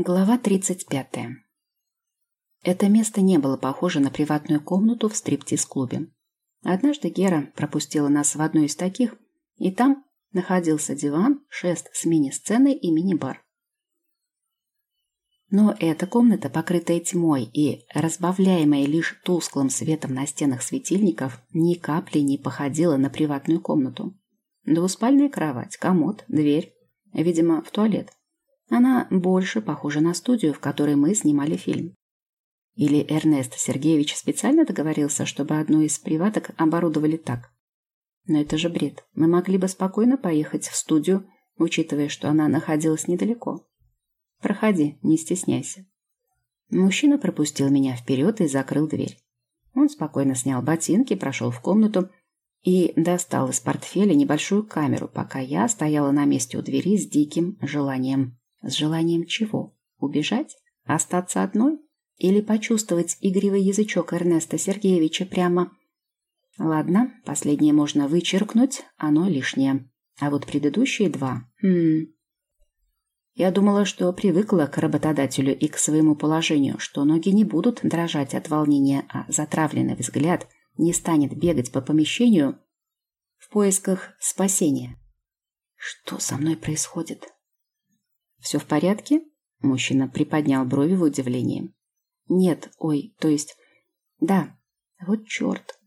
Глава 35. Это место не было похоже на приватную комнату в стриптиз-клубе. Однажды Гера пропустила нас в одну из таких, и там находился диван, шест с мини-сценой и мини-бар. Но эта комната, покрытая тьмой и разбавляемая лишь тусклым светом на стенах светильников, ни капли не походила на приватную комнату. Двуспальная кровать, комод, дверь, видимо, в туалет. Она больше похожа на студию, в которой мы снимали фильм. Или Эрнест Сергеевич специально договорился, чтобы одну из приваток оборудовали так. Но это же бред. Мы могли бы спокойно поехать в студию, учитывая, что она находилась недалеко. Проходи, не стесняйся. Мужчина пропустил меня вперед и закрыл дверь. Он спокойно снял ботинки, прошел в комнату и достал из портфеля небольшую камеру, пока я стояла на месте у двери с диким желанием. С желанием чего? Убежать? Остаться одной? Или почувствовать игривый язычок Эрнеста Сергеевича прямо... Ладно, последнее можно вычеркнуть, оно лишнее. А вот предыдущие два... Хм... Я думала, что привыкла к работодателю и к своему положению, что ноги не будут дрожать от волнения, а затравленный взгляд не станет бегать по помещению в поисках спасения. Что со мной происходит? Все в порядке? Мужчина приподнял брови в удивлении. Нет, ой, то есть... Да, вот черт.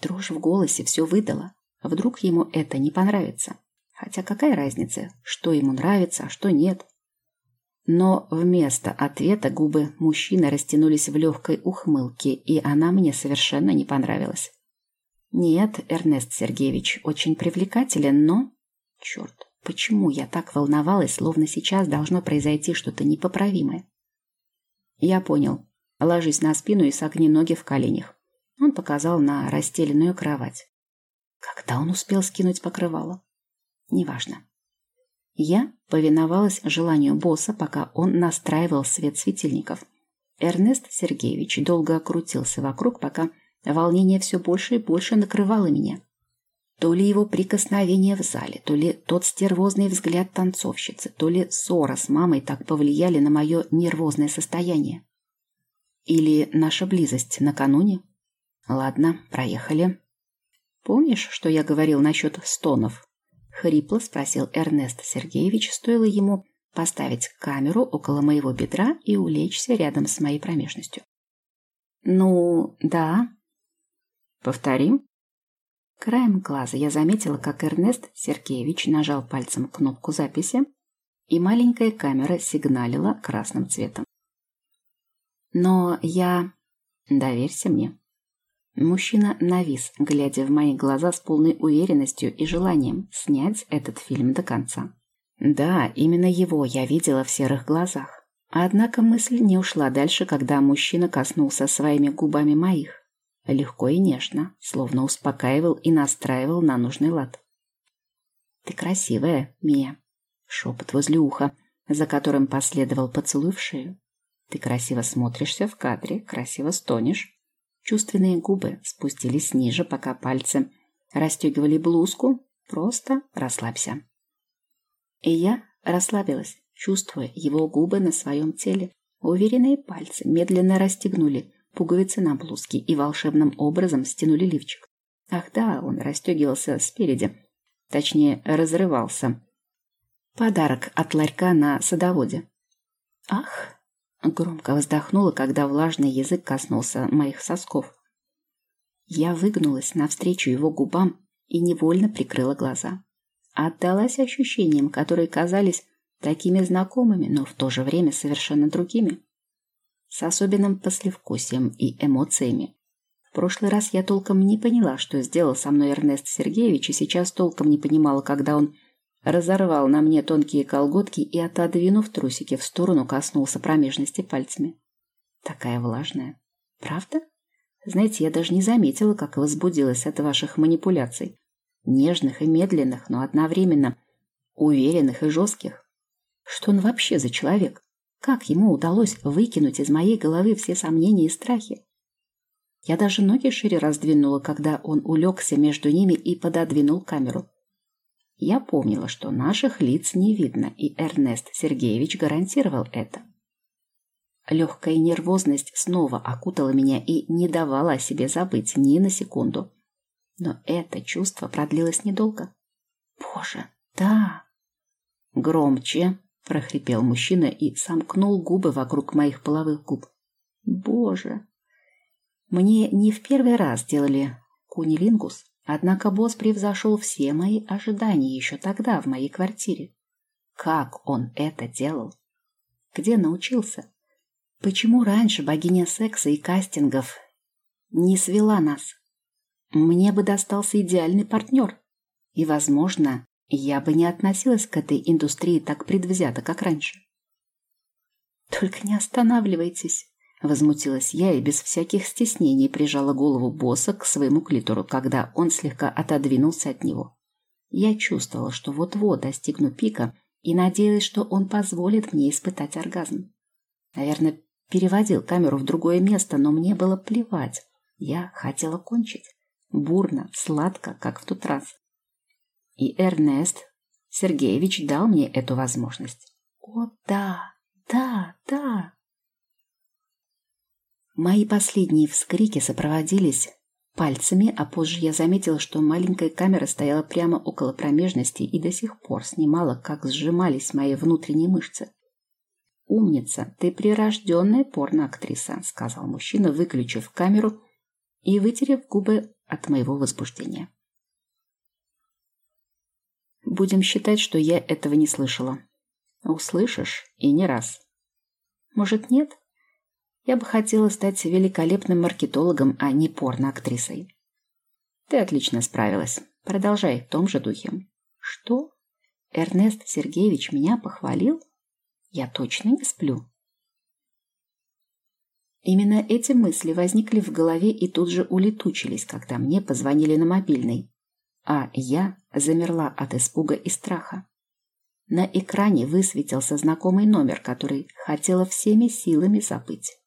Дрожь в голосе все выдала. Вдруг ему это не понравится. Хотя какая разница, что ему нравится, а что нет. Но вместо ответа губы мужчины растянулись в легкой ухмылке, и она мне совершенно не понравилась. Нет, Эрнест Сергеевич очень привлекателен, но... Черт, почему я так волновалась, словно сейчас должно произойти что-то непоправимое? Я понял. Ложись на спину и согни ноги в коленях. Он показал на расстеленную кровать. Когда он успел скинуть покрывало? Неважно. Я повиновалась желанию босса, пока он настраивал свет светильников. Эрнест Сергеевич долго окрутился вокруг, пока волнение все больше и больше накрывало меня. То ли его прикосновение в зале, то ли тот стервозный взгляд танцовщицы, то ли ссора с мамой так повлияли на мое нервозное состояние. Или наша близость накануне. Ладно, проехали. Помнишь, что я говорил насчет стонов? Хрипло спросил Эрнест Сергеевич, стоило ему поставить камеру около моего бедра и улечься рядом с моей промежностью. «Ну, да». «Повторим?» Краем глаза я заметила, как Эрнест Сергеевич нажал пальцем кнопку записи, и маленькая камера сигналила красным цветом. «Но я...» «Доверься мне». Мужчина навис, глядя в мои глаза с полной уверенностью и желанием снять этот фильм до конца. Да, именно его я видела в серых глазах. Однако мысль не ушла дальше, когда мужчина коснулся своими губами моих. Легко и нежно, словно успокаивал и настраивал на нужный лад. «Ты красивая, Мия», — шепот возле уха, за которым последовал поцелуй в шею. «Ты красиво смотришься в кадре, красиво стонешь». Чувственные губы спустились ниже, пока пальцы расстегивали блузку. Просто расслабься. И я расслабилась, чувствуя его губы на своем теле. Уверенные пальцы медленно расстегнули пуговицы на блузке и волшебным образом стянули лифчик. Ах да, он расстегивался спереди. Точнее, разрывался. Подарок от ларька на садоводе. Ах, Громко вздохнула, когда влажный язык коснулся моих сосков. Я выгнулась навстречу его губам и невольно прикрыла глаза. Отдалась ощущениям, которые казались такими знакомыми, но в то же время совершенно другими. С особенным послевкусием и эмоциями. В прошлый раз я толком не поняла, что сделал со мной Эрнест Сергеевич, и сейчас толком не понимала, когда он разорвал на мне тонкие колготки и, отодвинув трусики в сторону, коснулся промежности пальцами. Такая влажная. Правда? Знаете, я даже не заметила, как возбудилась от ваших манипуляций. Нежных и медленных, но одновременно уверенных и жестких. Что он вообще за человек? Как ему удалось выкинуть из моей головы все сомнения и страхи? Я даже ноги шире раздвинула, когда он улегся между ними и пододвинул камеру. Я помнила, что наших лиц не видно, и Эрнест Сергеевич гарантировал это. Легкая нервозность снова окутала меня и не давала о себе забыть ни на секунду. Но это чувство продлилось недолго. Боже, да. Громче, прохрипел мужчина и сомкнул губы вокруг моих половых губ. Боже. Мне не в первый раз делали кунилингус, однако босс превзошел все мои ожидания еще тогда в моей квартире. Как он это делал? Где научился? Почему раньше богиня секса и кастингов не свела нас? Мне бы достался идеальный партнер. И, возможно, я бы не относилась к этой индустрии так предвзято, как раньше. «Только не останавливайтесь!» Возмутилась я и без всяких стеснений прижала голову босса к своему клитору, когда он слегка отодвинулся от него. Я чувствовала, что вот-вот достигну пика и надеялась, что он позволит мне испытать оргазм. Наверное, переводил камеру в другое место, но мне было плевать. Я хотела кончить. Бурно, сладко, как в тот раз. И Эрнест Сергеевич дал мне эту возможность. О, да, да, да. Мои последние вскрики сопроводились пальцами, а позже я заметила, что маленькая камера стояла прямо около промежности и до сих пор снимала, как сжимались мои внутренние мышцы. «Умница, ты прирожденная порноактриса», — сказал мужчина, выключив камеру и вытерев губы от моего возбуждения. Будем считать, что я этого не слышала. Услышишь, и не раз. Может, нет? Я бы хотела стать великолепным маркетологом, а не порноактрисой. Ты отлично справилась. Продолжай в том же духе. Что? Эрнест Сергеевич меня похвалил? Я точно не сплю. Именно эти мысли возникли в голове и тут же улетучились, когда мне позвонили на мобильный. А я замерла от испуга и страха. На экране высветился знакомый номер, который хотела всеми силами забыть.